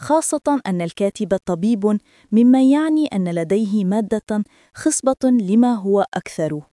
خاصة أن الكاتب طبيب مما يعني أن لديه مادة خصبة لما هو أكثر.